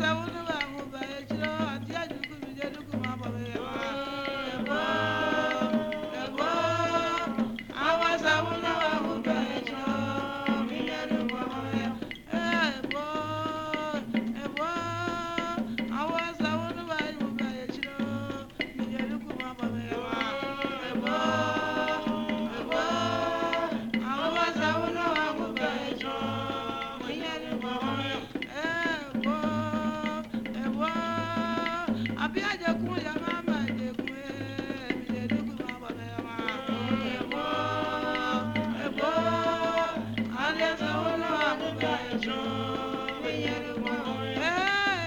esclavos de Hey!